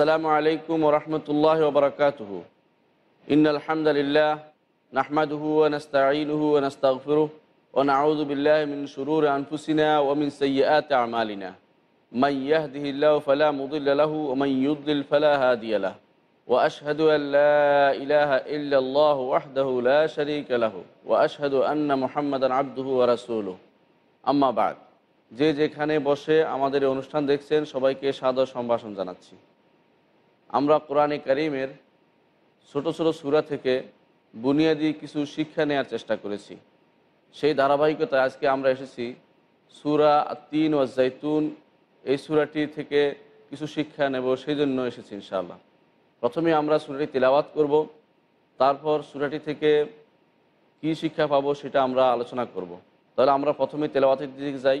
আসসালামু আলাইকুম ওরমতুল্লাহ ববরকত ইনহামদুলিল্লাহ নাহমাদুহনস্তাঈনুহনস্তফর ওনাউদুবিল্লাহমিন শুরুর আনফুসিনা ও ওমিন সৈয়াত আমালিনা। মাইয়াহ দিহিল্লাহ ফলা মুদুল্লাহ ওমাইউদ্দিল ফলাহ দিয়াহ ও আশহাদু আল্লাহ ইলাহ ইল্লাহ ওয়াহদাহ শরিক আলাহ ও আশহাদু আন্না মোহাম্মদ আব্দুহু রাসুল আম্মাবাদ যে যেখানে বসে আমাদের অনুষ্ঠান দেখছেন, সবাইকে সাদর সম্ভাষণ জানাচ্ছি। আমরা কোরআনে করিমের ছোট ছোট সুরা থেকে বুনিয়াদি কিছু শিক্ষা নেওয়ার চেষ্টা করেছি। সেই ধারাবাহিকতায় আজকে আমরা এসেছি সুরা তিন ও জাইতুন এই সুরাটি থেকে কিছু শিক্ষা নেব, সেই জন্য এসেছি ইনশাআল্লাহ। প্রথমে আমরা সুরাটি তেলাওয়াত করব, তারপর সুরাটি থেকে কি শিক্ষা পাবো সেটা আমরা আলোচনা করব। তাহলে আমরা প্রথমে তেলাওয়াতের দিকে যাই।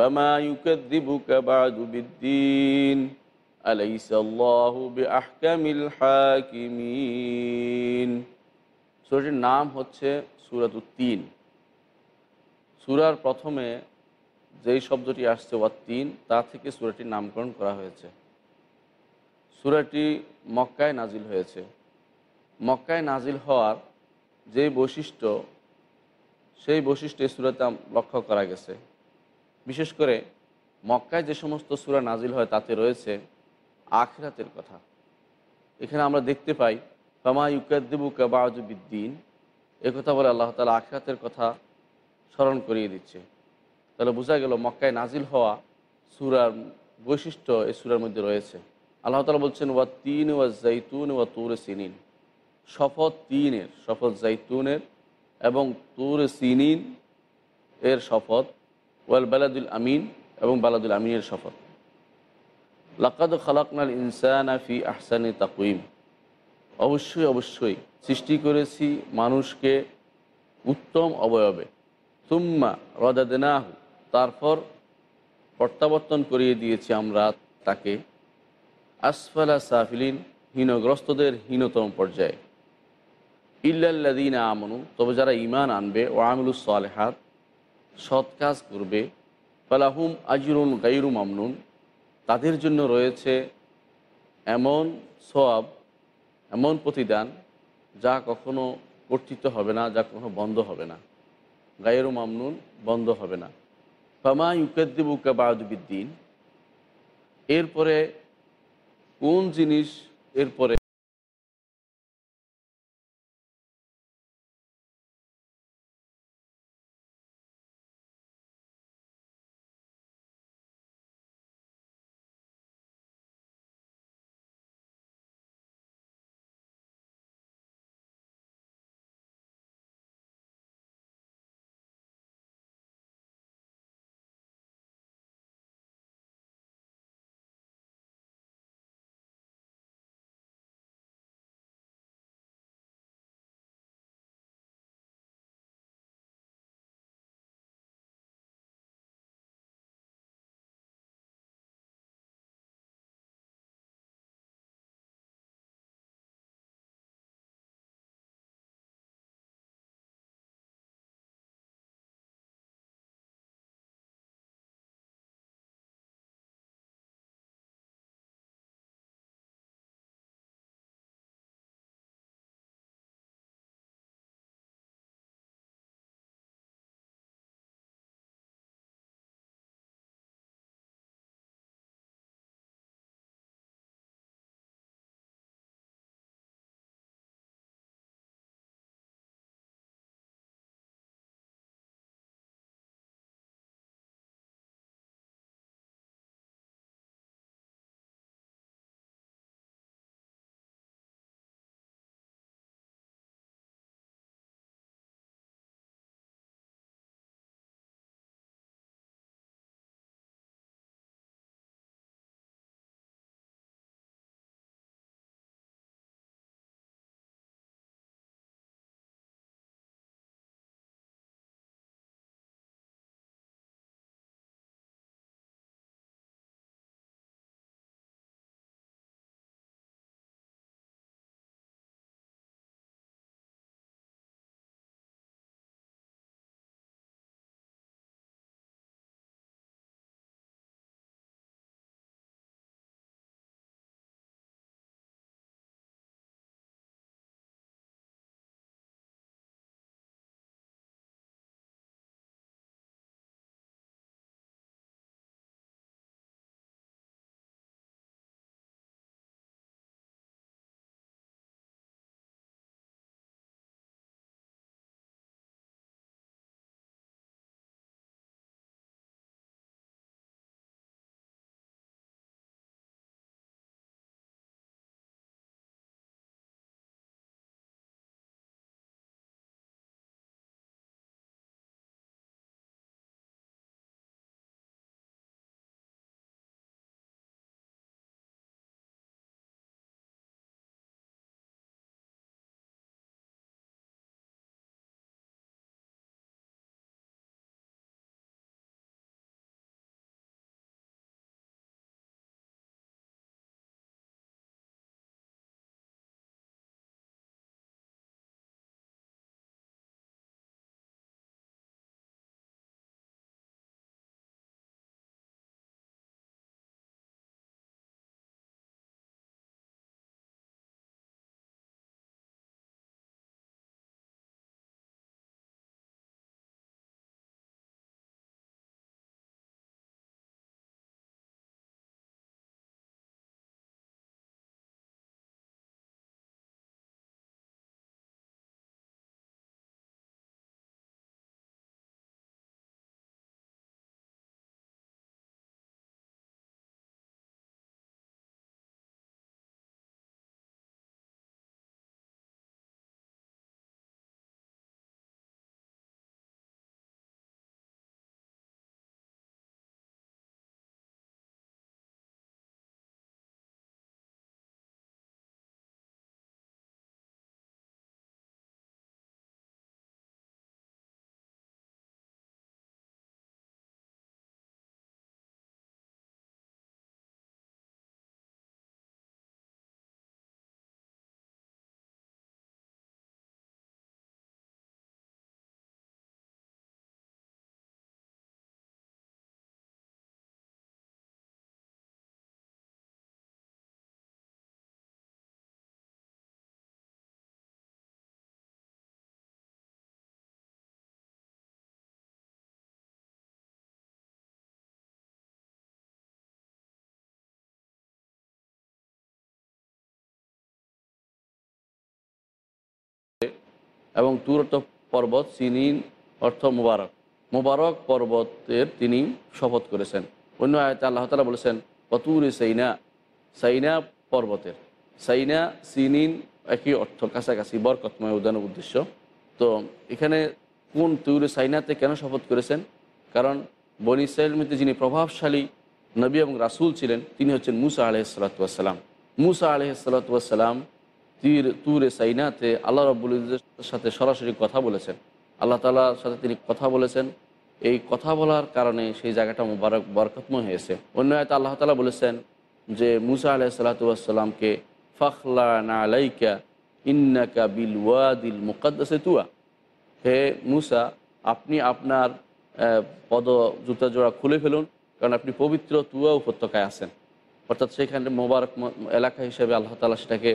فما يكذبك بعد بالدين أليس الله بأحكم الحاكمين সুরাটির নাম হচ্ছে সুরাত তিন সুরার প্রথমে যেই শব্দটি আসছে ওয়া তিন তা থেকে সুরাটির নামকরণ করা হয়েছে সুরাটি মক্কায় নাজিল হয়েছে মক্কায় নাজিল হওয়ার যে বৈশিষ্ট্য সেই বৈশিষ্ট্য এই সুরাতে লক্ষ্য করা গেছে বিশেষ করে মক্কায় যে সমস্ত সুরা নাজিল হয় তাতে রয়েছে আখরাতের কথা। এখানে আমরা দেখতে পাই কামা ইউকাদ্দিবু কাবাজুবিদ্দিন এ কথা বলে আল্লাহ তালা আখরাতের কথা স্মরণ করিয়ে দিচ্ছে। তাহলে বোঝা গেল মক্কায় নাজিল হওয়া সুরার বৈশিষ্ট্য এই সুরার মধ্যে রয়েছে। আল্লাহ তালা বলছেন, ওয়া তিন ওয়া জাইতুন ওয়া তুর সিনিন। শপথ তিনের, শপথ জাইতুনের এবং তুর সিনিন এর শপথ ওয়াল বালাদুল আমিন এবং বালাদুল আমিনের শপথ লাকাদ খালাকনাল ইনসানা ফি আহসানি তাকুইম অবশ্যই অবশ্যই সৃষ্টি করেছি মানুষকে উত্তম অবয়বে। তুম্মা রদাদেনাহু, তারপর প্রত্যাবর্তন করিয়ে দিয়েছি আমরা তাকে। আসফালা সাফিলিন, হীনগ্রস্তদের হীনতম পর্যায়ে। ইল্লাল্লাদিন আমনু, তবে যারা ইমান আনবে ও আমিলুস সালেহাত সৎ কাজ করবে। ফালাহুম আজরুন গাইরু মামনুন। তাদের জন্য রয়েছে এমন সব এমন প্রতিদান, যা কখনো কর্তৃত্ব হবে না, যা কখনো বন্ধ হবে না। গায়েরু মামনুন, বন্ধ হবে না। ফামা ইউকাদ্দিবুকা বাদুবিদ্দিন এরপরে কোন জিনিস, এরপরে এবং তুর অর্থ পর্বত সিনিন অর্থ মুবারক। মুবারক পর্বতের তিনি শপথ করেছেন। অন্য আয়তে আল্লাহ তালা বলেছেন, অতুর সাইনা সাইনা পর্বতের। সাইনা, সিনিন একই অর্থ, কাছাকাছি, বরকতময় উদানের উদ্দেশ্য। তো এখানে কোন তুর সাইনাতে কেন শপথ করেছেন? কারণ বনি ইসরায়েলের মধ্যে যিনি প্রভাবশালী নবী এবং রাসুল ছিলেন, তিনি হচ্ছেন মুসা আলহিসাল্লাতুয়াসাল্লাম মুসা আলহিসাল্লাতুয়াসাল্লাম তীর, তুরে সাইনাতে আল্লাহ রব্বুল সাথে সরাসরি কথা বলেছেন। আল্লাহ তালার সাথে তিনি কথা বলেছেন। এই কথা বলার কারণে সেই জায়গাটা মুবারক বরকতময় হয়েছে। অন্য আয়তা আল্লাহ তালা বলেছেন যে, মুসা আলাহ আলাইসাল্লাতুয়াসাল্লামকে ফখলা না আলাইকা ইন্নাকা বিল ওয়াদিল মুকাদ্দাসে তুয়া। হে মুসা, আপনি আপনার পদ জুতা জোড়া খুলে ফেলুন, কারণ আপনি পবিত্র তুয়া উপত্যকায় আছেন। অর্থাৎ সেখানে মোবারক এলাকা হিসেবে আল্লাহ তালা সেটাকে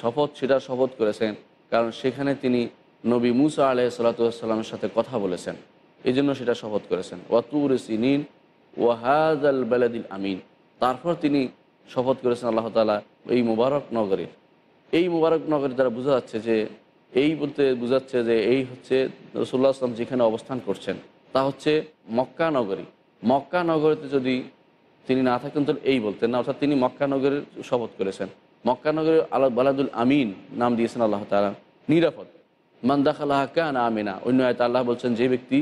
শপথ, সেটা শপথ করেছেন। কারণ সেখানে তিনি নবী মুসা আলাহ সাল্লাতামের সাথে কথা বলেছেন। এই জন্য সেটা শপথ করেছেন। ওয়াতুর সিনিন ওয়াহাদ আল বেলাদিল আমিন। তারপর তিনি শপথ করেছেন আল্লাহ তালা এই মুবারক নগরীর। এই মুবারক নগরী দ্বারা বোঝা যাচ্ছে যে, এই বলতে বোঝাচ্ছে যে এই হচ্ছে রসুল্লাহ আসলাম যেখানে অবস্থান করছেন, তা হচ্ছে মক্কা নগরী। মক্কা নগরীতে যদি তিনি না থাকেন তো এই বলতেন না, অর্থাৎ তিনি মক্কা নগরের শপথ করেছেন। মক্কা নগরের আল্লাহ বালাদুল আমিন নাম দিয়েছেন আল্লাহ তালা নিরাপদ। মান্দাখাল্লাহ কান আমিনা। অন্য আয়তা আল্লাহ বলছেন, যে ব্যক্তি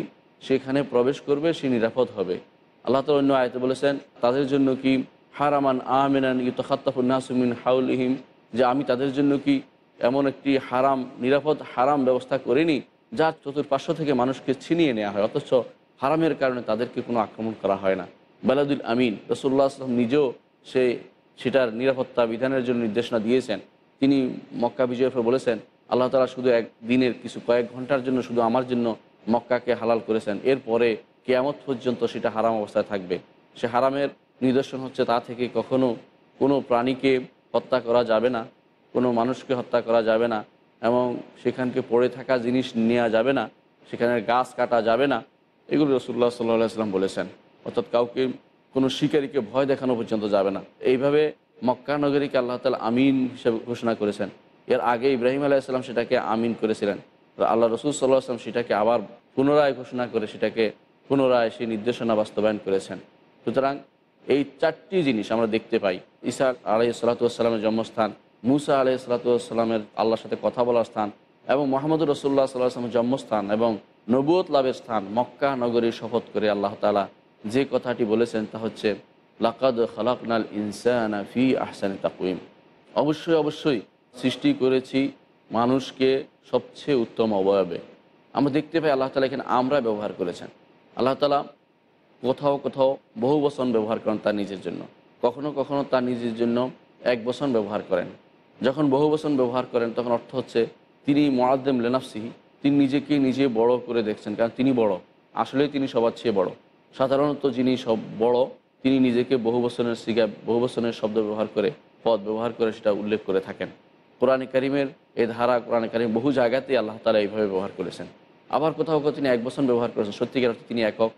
সেখানে প্রবেশ করবে, সে নিরাপদ হবে। আল্লাহ তালা অন্য আয়তে বলেছেন, তাদের জন্য কি হারামান আমিনান ইতখাত্তাফুন্নাসুমিন হাউলিহিম? যে আমি তাদের জন্য কি এমন একটি হারাম, নিরাপদ হারাম ব্যবস্থা করিনি, যা চতুর্পার্শ্ব থেকে মানুষকে ছিনিয়ে নেওয়া হয়, অথচ হারামের কারণে তাদেরকে কোনো আক্রমণ করা হয় না। বেলাদুল আমিন রসুল্লাহ আসলাম নিজেও সে সেটার নিরাপত্তা বিধানের জন্য নির্দেশনা দিয়েছেন। তিনি মক্কা বিজয়ের পর বলেছেন, আল্লাহ তালা শুধু এক দিনের কিছু কয়েক ঘণ্টার জন্য শুধু আমার জন্য মক্কাকে হালাল করেছেন। এরপরে কেয়ামত পর্যন্ত সেটা হারাম অবস্থায় থাকবে। সে হারামের নিদর্শন হচ্ছে তা থেকে কখনো কোনো প্রাণীকে হত্যা করা যাবে না, কোনো মানুষকে হত্যা করা যাবে না এবং সেখানকে পড়ে থাকা জিনিস নেওয়া যাবে না, সেখানের গাছ কাটা যাবে না। এগুলো রসুল্লাহ সাল্লাহ সাল্লাম বলেছেন। অর্থাৎ কাউকে কোনো শিকারীকে ভয় দেখানো পর্যন্ত যাবে না। এইভাবে মক্কা নগরীকে আল্লাহ তালা আমিন হিসেবে ঘোষণা করেছেন। এর আগে ইব্রাহিম আলাইসাল্লাম সেটাকে আমিন করেছিলেন। আল্লাহ রসুল সাল্লাহ আসলাম সেটাকে আবার পুনরায় ঘোষণা করে সেটাকে পুনরায় সেই নির্দেশনা বাস্তবায়ন করেছেন। সুতরাং এই চারটি জিনিস আমরা দেখতে পাই। ঈসা আলাই সালাতামের জন্মস্থান, মুসা আলাই সালাতামের আল্লাহর সাথে কথা বলার স্থান এবং মোহাম্মদুর রসুল্লাহ সাল্লাহ আসলামের জন্মস্থান এবং নবুয়ত লাভের স্থান মক্কা নগরীর শপথ করে আল্লাহ তালা যে কথাটি বলেছেন তা হচ্ছে, লাকাদ খালাকনাল ইনসানা ফি আহসানি তাকুইম অবশ্যই অবশ্যই সৃষ্টি করেছি মানুষকে সবচেয়ে উত্তম অবয়বে। আমরা দেখতে পাই আল্লাহ তালা এখানে আমরা ব্যবহার করেছেন। আল্লাহ তালা কোথাও কোথাও বহু বচন ব্যবহার করেন তার নিজের জন্য। কখনো কখনো তার নিজের জন্য এক বচন ব্যবহার করেন। যখন বহু বচন ব্যবহার করেন, তখন অর্থ হচ্ছে তিনি মোয়াদ্দেম লেনাফসিহি তিনি নিজেকে নিজে বড় করে দেখছেন, কারণ তিনি বড়। আসলেই তিনি সবার চেয়ে বড়। সাধারণত যিনি সব বড়, তিনি নিজেকে বহু বছরের সিগা বহু বছরের শব্দ ব্যবহার করে, পদ ব্যবহার করে সেটা উল্লেখ করে থাকেন। কোরআনে কারিমের এই ধারা, কোরআনে কারিম বহু জায়গাতেই আল্লাহ তালা এইভাবে ব্যবহার করেছেন। আবার কোথাও কোথাও তিনি এক বছর ব্যবহার করেছেন, সত্যিকার অর্থে তিনি একক।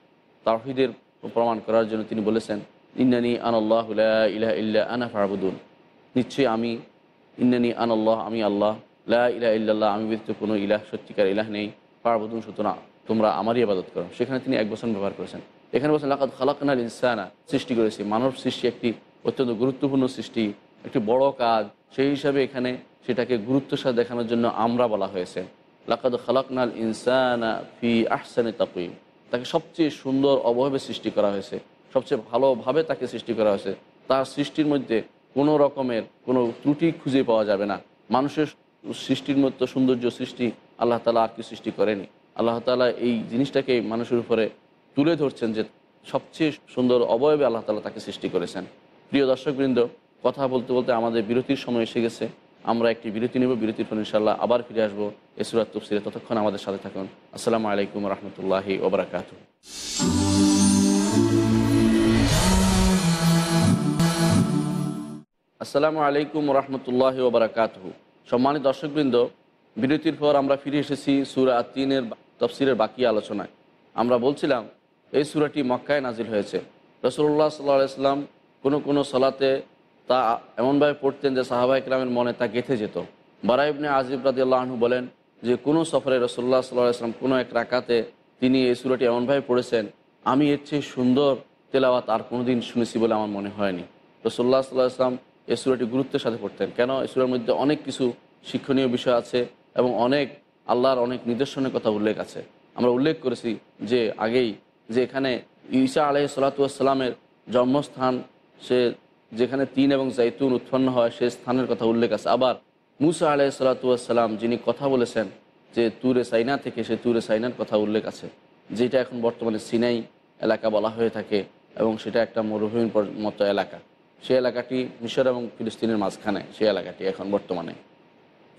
তাহিদের প্রমাণ করার জন্য তিনি বলেছেন, ইন্নানি আনাল্লাহ ইলাহ ইল্লা আনা ফারবুদুন নিশ্চয়ই আমি, ইন্নানি আনাল্লাহ, আমি আল্লাহ। লা ইলাহ ইল্লাল্লাহ, আমি ব্যতীত কোনো ইলাহ, সত্যিকার ইলাহ নেই। ফারবুদুন সুতরাং তোমরা আমারই আবাদত করো। সেখানে তিনি এক বছর ব্যবহার করেছেন। এখানে বলছেন লাকাত খালাকানাল ইনসানা সৃষ্টি করেছি। মানব সৃষ্টি একটি অত্যন্ত গুরুত্বপূর্ণ সৃষ্টি, একটি বড় কাজ। সেই হিসাবে এখানে সেটাকে গুরুত্বের সাথে দেখানোর জন্য আমরা বলা হয়েছে। লাকাদ খালাকনাল ইনসানা ফি আহসানে তাকুইম তাকে সবচেয়ে সুন্দর অবয়বে সৃষ্টি করা হয়েছে। সবচেয়ে ভালোভাবে তাকে সৃষ্টি করা হয়েছে। তার সৃষ্টির মধ্যে কোনো রকমের কোনো ত্রুটি খুঁজে পাওয়া যাবে না। মানুষের সৃষ্টির মতো সৌন্দর্য সৃষ্টি আল্লাহ তালা আর কি সৃষ্টি করেনি। আল্লাহ তালা এই জিনিসটাকে মানুষের উপরে তুলে ধরছেন যে সবচেয়ে সুন্দর অবয়বে আল্লাহ তালা তাকে সৃষ্টি করেছেন। প্রিয় দর্শকবৃন্দ, কথা বলতে বলতে আমাদের বিরতির সময় এসে গেছে। আমরা একটি বিরতি নেব, বিরতির পর ইনশাল্লাহ আবার ফিরে আসব এসুরাত তফসিরে ততক্ষণ আমাদের সাথে থাকুন। আসসালামু আলাইকুম রহমতুল্লাহি ওবরাকাত আসসালামু আলাইকুম রহমতুল্লাহি ওবরাকাত সম্মানিত দর্শকবৃন্দ, বিরতির পর আমরা ফিরে এসেছি সুরা তিনের তফসিরের বাকি আলোচনায়। আমরা বলছিলাম এই সুরাটি মক্কায় নাজিল হয়েছে। রসুল্লাহ সাল্লাহ সাল্লাম কোনো কোনো সলাতে তা এমনভাবে পড়তেন যে সাহাবা ইকরামের মনে তা গেঁথে যেত। বারাইবনে আজিব রাদিয়াল্লাহ আনহু বলেন যে, কোনো সফরে রসোল্লা সাল্লাহ আসলাম কোনো এক রাকাতে তিনি এই সুরাটি এমনভাবে পড়েছেন, আমি এর চেয়ে সুন্দর তেলাওয়াত আর কোনোদিন শুনেছি বলে আমার মনে হয়নি। রসোল্লা সাল্লাহ আসলাম এই সুরাটি গুরুত্বের সাথে পড়তেন। কেন? এই সুরার মধ্যে অনেক কিছু শিক্ষণীয় বিষয় আছে এবং অনেক আল্লাহর অনেক নিদর্শনের কথা উল্লেখ আছে। আমরা উল্লেখ করেছি যে, আগেই যে এখানে ঈসা আলহ সালাতামের জন্মস্থান, সে যেখানে তিন এবং জাইতুন উৎপন্ন হয়, সে স্থানের কথা উল্লেখ আছে। আবার মুসা আলাহ সালাতাম যিনি কথা বলেছেন যে তুরে সাইনা থেকে সে তুরে সাইনার কথা উল্লেখ আছে, যেটা এখন বর্তমানে সিনাই এলাকা বলা হয়ে থাকে এবং সেটা একটা মরুভূমির পর- মতো এলাকা। সে এলাকাটি মিশর এবং ফিলিস্তিনের মাঝখানে, সে এলাকাটি এখন বর্তমানে।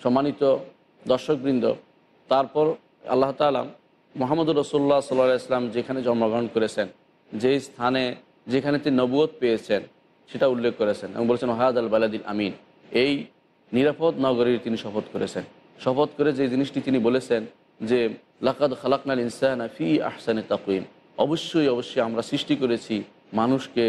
সম্মানিত দর্শকবৃন্দ, তারপর আল্লাহ তালা মোহাম্মদ রসোল্লা সাল্লাহ ইসলাম যেখানে জন্মগ্রহণ করেছেন, যেই স্থানে যেখানে তিনি নবুয়ত পেয়েছেন, সেটা উল্লেখ করেছেন এবং বলেছেন ওহাদ আল বালাদিন আমিন। এই নিরাপদ নগরীর তিনি শপথ করেছেন। শপথ করে যে জিনিসটি তিনি বলেছেন যে, লাকাদ খালাকনাল ইনসান ফি আহসানে তাকুইম অবশ্যই অবশ্যই আমরা সৃষ্টি করেছি মানুষকে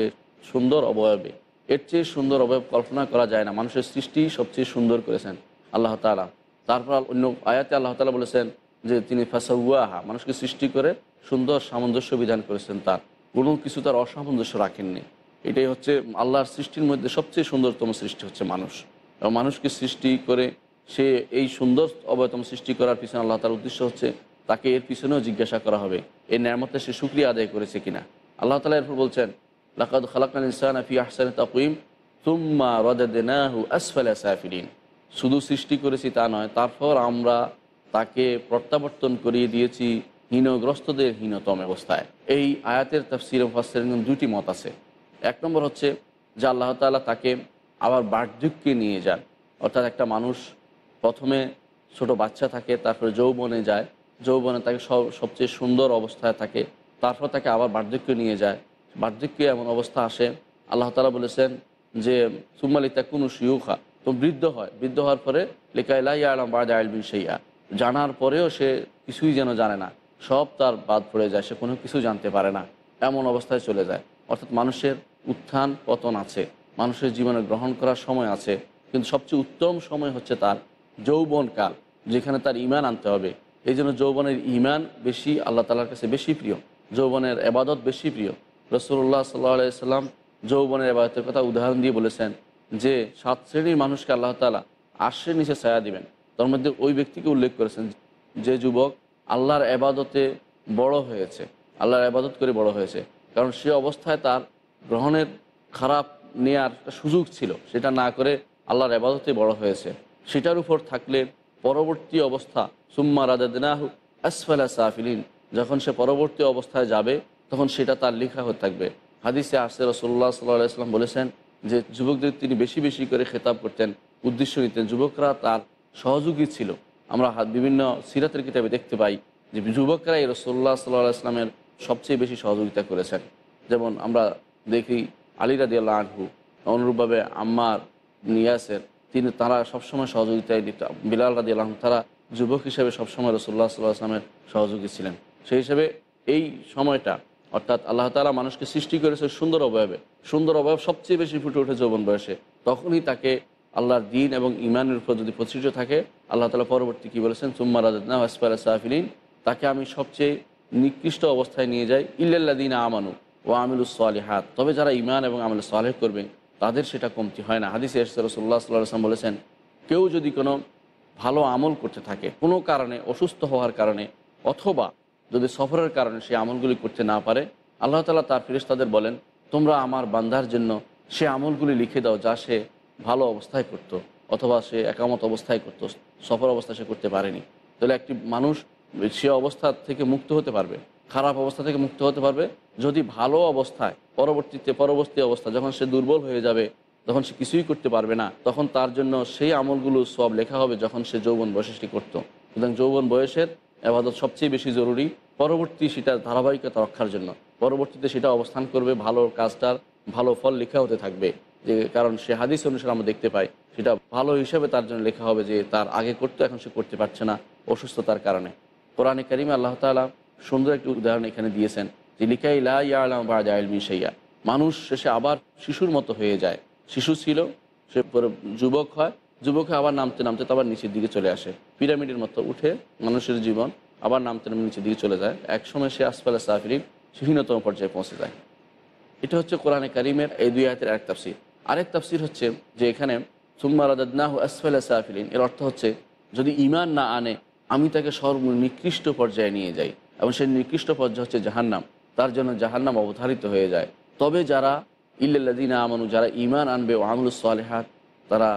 সুন্দর অবয়বে। এর চেয়ে সুন্দর অবয়ব কল্পনা করা যায় না। মানুষের সৃষ্টি সবচেয়ে সুন্দর করেছেন আল্লাহ তালা তারপর অন্য আয়াতে আল্লাহ তালা বলেছেন যে তিনি ফাসাউয়াহা মানুষকে সৃষ্টি করে সুন্দর সামঞ্জস্য বিধান করেছেন তার। কোনো কিছু তার অসামঞ্জস্য রাখেননি। এটাই হচ্ছে আল্লাহর সৃষ্টির মধ্যে সবচেয়ে সুন্দরতম সৃষ্টি হচ্ছে মানুষ। এবং মানুষকে সৃষ্টি করে সে এই সুন্দর অবয়তম সৃষ্টি করার পিছনে আল্লাহ তার উদ্দেশ্য হচ্ছে তাকে এর পিছনেও জিজ্ঞাসা করা হবে এই ন্যামতে সে সুক্রিয়া আদায় করেছে কিনা। আল্লাহ তালা এরপর বলছেন, লাকাদ খালাকাল ইনসান ফি আহসান তাকুইম তুম্মা রদাদিনাহু আসফালা সাফিলিন। শুধু সৃষ্টি করেছি তা নয়, তারপর আমরা তাকে প্রত্যাবর্তন করিয়ে দিয়েছি হীনগ্রস্তদের হীনতম অবস্থায়। এই আয়াতের তফসির ফাসের দুটি মত আছে। এক নম্বর হচ্ছে যে আল্লাহ তাআলা তাকে আবার বার্ধক্যে নিয়ে যান। অর্থাৎ একটা মানুষ প্রথমে ছোট বাচ্চা থাকে, তারপরে যৌবনে যায়। যৌবনে তাকে সব, সবচেয়ে সুন্দর অবস্থায় থাকে। তারপর তাকে আবার বার্ধক্য নিয়ে যায়। বার্ধক্যে এমন অবস্থা আসে। আল্লাহ তালা বলেছেন যে সুম্মালিতা কোনো শিউখা। তো বৃদ্ধ হয়। বৃদ্ধ হওয়ার পরে লেখাইলাই আলম বাদ আলবিন সেইয়া জানার পরেও সে কিছুই যেন জানে না। সব তার বাদ পড়ে যায়, সে কোনো কিছু জানতে পারে না। এমন অবস্থায় চলে যায়। অর্থাৎ মানুষের উত্থান পতন আছে। মানুষের জীবনে গ্রহণ করার সময় আছে। কিন্তু সবচেয়ে উত্তম সময় হচ্ছে তার যৌবনকাল যেখানে তার ইমান আনতে হবে। এই জন্য যৌবনের ইমান বেশি, আল্লাহ তালার কাছে বেশি প্রিয়। যৌবনের এবাদত বেশি প্রিয়। রসুল্লাহ সাল্লাহ সাল্লাম যৌবনের এবাদতের কথা উদাহরণ দিয়ে বলেছেন যে, সাত শ্রেণির মানুষকে আল্লাহ তালা আশ্রের নিচে ছায়া দিবেন। তার মধ্যে ওই ব্যক্তিকে উল্লেখ করেছেন যে যুবক আল্লাহর এবাদতে বড় হয়েছে, আল্লাহর এবাদত করে বড় হয়েছে। কারণ সে অবস্থায় তার গ্রহণের খারাপ নেয়ার সুযোগ ছিল, সেটা না করে আল্লাহর এবাদতে বড় হয়েছে। সেটার উপর থাকলে পরবর্তী অবস্থা, সুম্মা রাদাদিনাহু আসফালা সাফিলিন, যখন সে পরবর্তী অবস্থায় যাবে, তখন সেটা তার লেখা হয়ে থাকবে। হাদিসে আসে রসোল্লা সাল্লাহ ইসলাম বলেছেন যে যুবকদের তিনি বেশি বেশি করে খেতাব করতেন, উদ্দেশ্য নিতেন। যুবকরা তার সহযোগী ছিল। আমরা বিভিন্ন সিরাতের কিতাবে দেখতে পাই যে যুবকরাই রসোল্লা সাল্লাহ ইসলামের সবচেয়ে বেশি সহযোগিতা করেছেন। যেমন আমরা দেখি আলী রাদি আল্লাহ আনহু, অনুরূপভাবে আম্মার নিয়াসের তিনি তারা সবসময় সহযোগিতায় দিত বিলাল রাদি আল্লাহ তারা যুবক হিসেবে সবসময় রসোল্লা সাল্লাহ আসলামের সহযোগী ছিলেন। সেই হিসেবে এই সময়টা, অর্থাৎ আল্লাহ তালা মানুষকে সৃষ্টি করেছে সুন্দর অবয়বে। সুন্দর অবয়ব সবচেয়ে বেশি ফুটে ওঠে যৌবন বয়সে। তখনই তাকে আল্লাহর দিন এবং ইমানের উপর যদি প্রতিষ্ঠিত থাকে, আল্লাহ তালা পরবর্তী কী বলেছেন? সুম্মা রাজনা আসফার সাহাফিলিন তাকে আমি সবচেয়ে নিকৃষ্ট অবস্থায় নিয়ে যাই ইল্লাল্লাদিন আমানু ও আমিলুস হাত তবে যারা ইমান এবং আমিল সালেহ করবে, তাদের সেটা কমতি হয় না। হাদিস রসুল্লাহ সাল্লাহ আসলাম বলেছেন, কেউ যদি কোনো ভালো আমল করতে থাকে, কোনো কারণে, অসুস্থ হওয়ার কারণে, অথবা যদি সফরের কারণে সে আমলগুলি করতে না পারে, আল্লাহ তালা তার ফিরিস্তাদের বলেন, তোমরা আমার বান্দার জন্য সে আমলগুলি লিখে দাও যা সে ভালো অবস্থায় করত, অথবা সে একামত অবস্থায় করত সফর অবস্থা সে করতে পারেনি। তাহলে একটি মানুষ সে অবস্থা থেকে মুক্ত হতে পারবে, খারাপ অবস্থা থেকে মুক্ত হতে পারবে, যদি ভালো অবস্থায়, পরবর্তীতে, পরবর্তী অবস্থা যখন সে দুর্বল হয়ে যাবে তখন সে কিছুই করতে পারবে না, তখন তার জন্য সেই আমলগুলো সব লেখা হবে যখন সে যৌবন বয়সে করত। সুতরাং যৌবন বয়সের আবাদত সবচেয়ে বেশি জরুরি। পরবর্তী সেটা ধারাবাহিকতা রক্ষার জন্য। পরবর্তীতে সেটা অবস্থান করবে, ভালো কাজটার ভালো ফল লেখা হতে থাকবে। যে, কারণ সে হাদিস অনুসারে আমরা দেখতে পাই, সেটা ভালো হিসেবে তার জন্য লেখা হবে যে, তার আগে করতে, এখন সে করতে পারছে না অসুস্থতার কারণে। কোরআনে করিমে আল্লাহ তালা সুন্দর একটি উদাহরণ এখানে দিয়েছেন, যে লিখাই লা ইয়ালাম বা জাইলমি সেইয়া মানুষ শেষে আবার শিশুর মতো হয়ে যায়। শিশু ছিল, সে পরে যুবক হয়, যুবকে আবার নামতে নামতে আবার নিচের দিকে চলে আসে। পিরামিডের মতো উঠে মানুষের জীবন আবার নামতে নামতে নিচের দিকে চলে যায়। একসময় সে আসফালে সাফরিন হীনতম পর্যায়ে পৌঁছে যায়। এটা হচ্ছে কোরআনে কারিমের এই দুই আয়তের এক তাফসির। আরেক তাফসির হচ্ছে যে এখানে সুম্মারাদাহ আসফালা সাফিলিন এর অর্থ হচ্ছে, যদি ইমান না আনে, আমি তাকে সর্বনিকৃষ্ট পর্যায়ে নিয়ে যাই এবং সেই নিকৃষ্ট পর্যায়ে হচ্ছে জাহান্নাম, তার জন্য জাহান্নাম অবধারিত হয়ে যায়। তবে যারা ইল্লাদিনা আমানু যারা ইমান আনবে ও আমলুস সালেহাত, তারা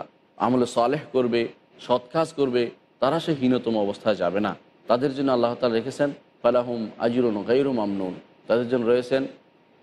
আমল সালেহ করবে, সৎ কাজ করবে, তারা সে হীনতম অবস্থায় যাবে না। তাদের জন্য আল্লাহ তালা রেখেছেন, ফালাহুম আজিরুন গাইরুম আমনুন তাদের জন্য রয়েছেন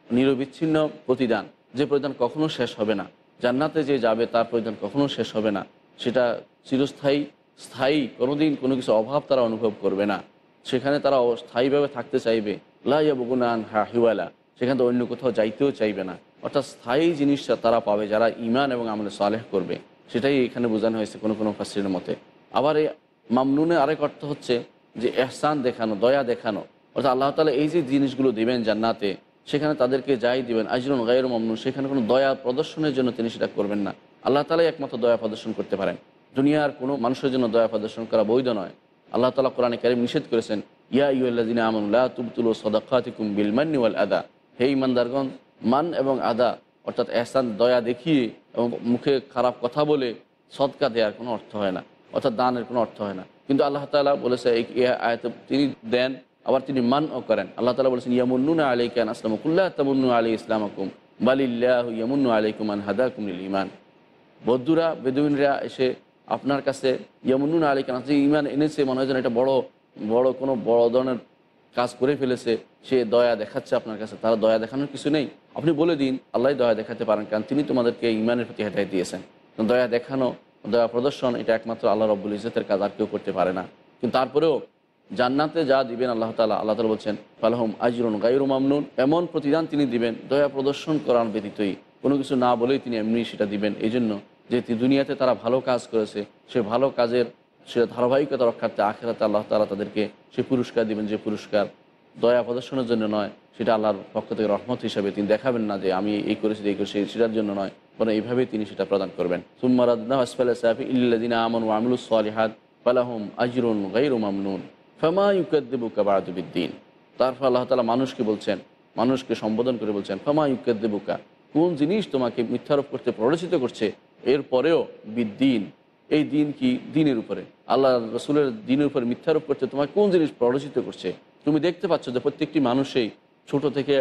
নিরবিচ্ছিন্ন প্রতিদান, যে প্রতিদান কখনো শেষ হবে না। জান্নাতে যে যাবে, তার প্রতিদান কখনো শেষ হবে না। সেটা চিরস্থায়ী, স্থায়ী, কোনোদিন কোনো কিছু অভাব তারা অনুভব করবে না। সেখানে তারা স্থায়ীভাবে থাকতে চাইবে। লাইয়াবগুনান হা হিওয়ালা। সেখানে অন্য কোথাও যাইতেও চাইবে না। অর্থাৎ স্থায়ী জিনিসটা তারা পাবে যারা ইমান এবং আমলে সালেহ করবে। সেটাই এখানে বোঝানো হয়েছে কোনো কোনো ফাসির মতে। আবার এই মামনুনে আরেক অর্থ হচ্ছে যে, এহসান দেখানো, দয়া দেখানো। অর্থাৎ আল্লাহ তালা এই যে জিনিসগুলো দেবেন জান্নাতে সেখানে তাদেরকে যাই দিবেন, আজরুন গায়ের মামনুন, সেখানে কোনো দয়া প্রদর্শনের জন্য তিনি সেটা করবেন না। আল্লাহ তালাই একমাত্র দয়া প্রদর্শন করতে পারেন। দুনিয়ার কোনো মানুষের জন্য দয়া প্রদর্শন করা বৈধ নয়। আল্লাহ তালা কোরআনে কারিম নিষেধ করেছেন, ইয়া ইউল্লাদিন আমনুল্লাহ তুবতুল সদাকাতিকুম বিল মান্নিওয়াল আদা। হে ইমানদারগণ মান এবং আদা, অর্থাৎ এহসান, দয়া দেখিয়ে এবং মুখে খারাপ কথা বলে সদকা দেওয়ার কোনো অর্থ হয় না, অর্থাৎ দানের কোনো অর্থ হয় না। কিন্তু আল্লাহ তালা বলেছে, এই আয়ত তিনি দেন আবার তিনি মানও করেন। আল্লাহ তালা বলেছেন, ইয়ামুন্নুনা আলী কান আসলামকুল্লাহ তামুন্নু আলী ইসলামকুম, বালিল্লাহ ইয়ামুন্নু আলাইকুমান হাদাকুমুল ইমান বৌদ্ধরা, বেদুইনরা এসে আপনার কাছে ইয়ামুন্নুন কান যে ইমান এনেছে, মনে হয় যেন বড় বড় কোনো বড় ধরনের কাজ করে ফেলেছে, সে দয়া দেখাচ্ছে আপনার কাছে। তারা দয়া দেখানোর কিছু নেই। আপনি বলে দিন আল্লাহ দয়া দেখাতে পারেন, কারণ তিনি তোমাদেরকে ইমানের প্রতি হেদায় দিয়েছেন। দয়া দেখানো, দয়া প্রদর্শন, এটা একমাত্র আল্লাহ রব্বুল ইজতের কাজ, আর কেউ করতে পারে না। কিন্তু তারপরেও জান্নাতে যা দিবেন আল্লাহ তালা আল্লাহ তালা বলছেন, ফালাহম আজরুন গাইরু মামনুন। এমন প্রতিদান তিনি দিবেন, দয়া প্রদর্শন করার ব্যতীতই কোনো কিছু না বলেই তিনি এমনি সেটা দিবেন। এই জন্য যে দুনিয়াতে তারা ভালো কাজ করেছে, সে ভালো কাজের, সে ধারাবাহিকতা রক্ষার্থে আখেরাতে আল্লাহ তালা তাদেরকে সে পুরস্কার দিবেন। যে পুরস্কার দয়া প্রদর্শনের জন্য নয়, সেটা আল্লাহর পক্ষ থেকে রহমত হিসাবে তিনি দেখাবেন না যে আমি এই করেছি এই করেছি সেটার জন্য নয়, বরং এইভাবেই তিনি সেটা প্রদান করবেন। সুম্মারাদ্দা আসফাল সাফি ইল্লাদিন আমন আমলুস সালিহাদ ফালাহুম আজরুন গাইরু মামনুন। ফেমা বাহাদুবিদ্দিন তারপর আল্লাহ তালা মানুষকে বলছেন, মানুষকে সম্বোধন করে বলছেন, ফেমা ইউকাদ্দিবুকা, কোন জিনিস তোমাকে মিথ্যারোপ করতে প্ররোচিত করছে? এরপরেও বিদ্দিন, এই দিন কি দিনের উপরে? আল্লাহ রসুলের দিনের উপরে মিথ্যারোপ করছে, তোমাকে কোন জিনিস প্ররোচিত করছে? তুমি দেখতে পাচ্ছ যে প্রত্যেকটি মানুষই ছোট থেকে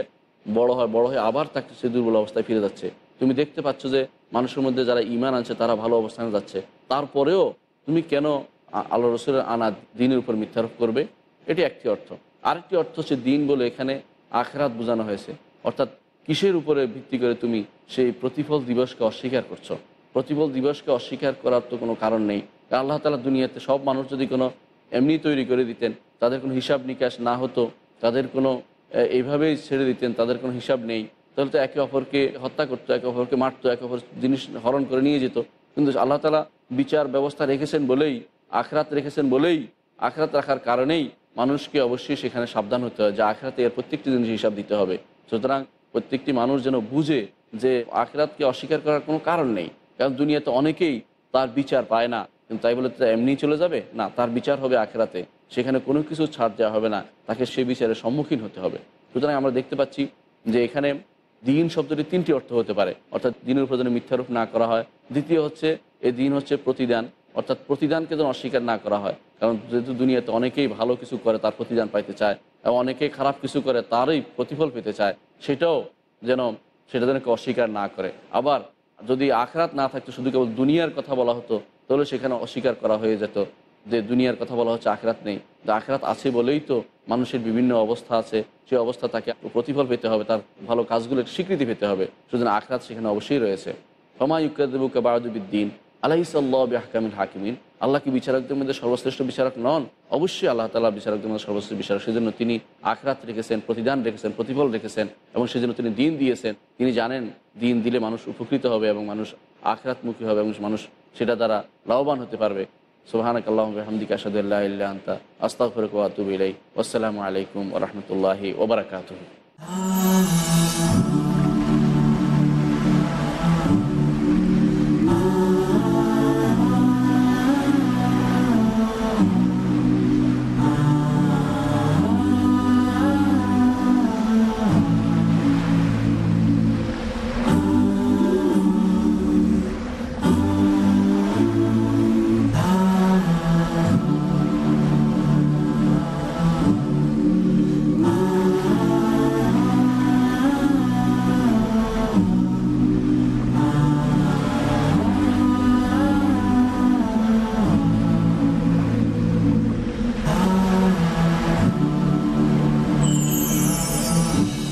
বড় হয়, বড় হয়ে আবার তাকে সে দুর্বল অবস্থায় ফিরে যাচ্ছে। তুমি দেখতে পাচ্ছ যে মানুষের মধ্যে যারা ইমান আছে তারা ভালো অবস্থানে যাচ্ছে। তারপরেও তুমি কেন আল্লাহ রসুলের আনা দিনের উপর মিথ্যারোপ করবে। এটি একটি অর্থ। আরেকটি অর্থ হচ্ছে দিন বলে এখানে আখরাত বোঝানো হয়েছে। অর্থাৎ কিসের উপরে ভিত্তি করে তুমি সেই প্রতিফল দিবসকে অস্বীকার করছ? প্রতিফল দিবসকে অস্বীকার করার তো কোনো কারণ নেই। আল্লাহ তালা দুনিয়াতে সব মানুষ যদি কোনো এমনি তৈরি করে দিতেন, তাদের কোনো হিসাব নিকাশ না হতো, তাদের কোনো এইভাবেই ছেড়ে দিতেন, তাদের কোনো হিসাব নেই। তাহলে তো একে অপরকে হত্যা করতো, একে অপরকে মারতো, একে অপর জিনিস হরণ করে নিয়ে যেত। কিন্তু আল্লাহ তালা বিচার ব্যবস্থা রেখেছেন বলেই আখরাত রেখেছেন বলেই, আখরাত রাখার কারণেই মানুষকে অবশ্যই সেখানে সাবধান হতে হয়, যে আখরাতে এর প্রত্যেকটি জিনিস হিসাব দিতে হবে। সুতরাং প্রত্যেকটি মানুষ যেন বুঝে যে আখরাতকে অস্বীকার করার কোনো কারণ নেই। কারণ দুনিয়াতে অনেকেই তার বিচার পায় না। কিন্তু তাই বলে এমনি চলে যাবে? না, তার বিচার হবে আখরাতে। সেখানে কোনো কিছু ছাড় দেওয়া হবে না। তাকে সে বিচারের সম্মুখীন হতে হবে। সুতরাং আমরা দেখতে পাচ্ছি যে এখানে দিন শব্দটি তিনটি অর্থ হতে পারে। অর্থাৎ দিনের উপর যেন মিথ্যারোপ না করা হয়। দ্বিতীয় হচ্ছে, এ দিন হচ্ছে প্রতিদান। অর্থাৎ প্রতিদানকে যেন অস্বীকার না করা হয়। কারণ যেহেতু দুনিয়াতে অনেকেই ভালো কিছু করে, তার প্রতিদান পাইতে চায় এবং অনেকেই খারাপ কিছু করে, তারই প্রতিফল পেতে চায়, সেটাও যেন, সেটা যেন অস্বীকার না করে। আবার যদি আখরাত না থাকতো, শুধু কেবল দুনিয়ার কথা বলা হতো, তাহলে সেখানে অস্বীকার করা হয়ে যেত যে দুনিয়ার কথা বলা হচ্ছে, আখরাত নেই। তো আখরাত আছে বলেই তো মানুষের বিভিন্ন অবস্থা আছে, সে অবস্থা তাকে প্রতিফল পেতে হবে, তার ভালো কাজগুলো স্বীকৃতি পেতে হবে। সুতরাং আখরাত সেখানে অবশ্যই রয়েছে। ফমা ইউকাদুকা আলাইসাল্লাহ হাকামিল হাকিমিন আল্লাহ কি বিচারকদের মধ্যে সর্বশ্রেষ্ঠ বিচারক নন। অবশ্যই আল্লাহ তালা বিচারকদের মধ্যে সর্বশ্রেষ্ঠ বিচারক। সেজন্য তিনি আখরাত রেখেছেন, প্রতিদান রেখেছেন, প্রতিফল রেখেছেন এবং সেজন্য তিনি দিন দিয়েছেন। তিনি জানেন দিন দিলে মানুষ উপকৃত হবে এবং মানুষ আখরাতমুখী হবে এবং মানুষ সেটা দ্বারা লাভবান হতে পারবে। সোহানক আল্লাহ হামদিক আসাদুল্লাহ আন্তা আস্তাফরক ওয়াতুবিলাই আসসালামু আলাইকুম রহমতুল্লাহি ওবরাকাত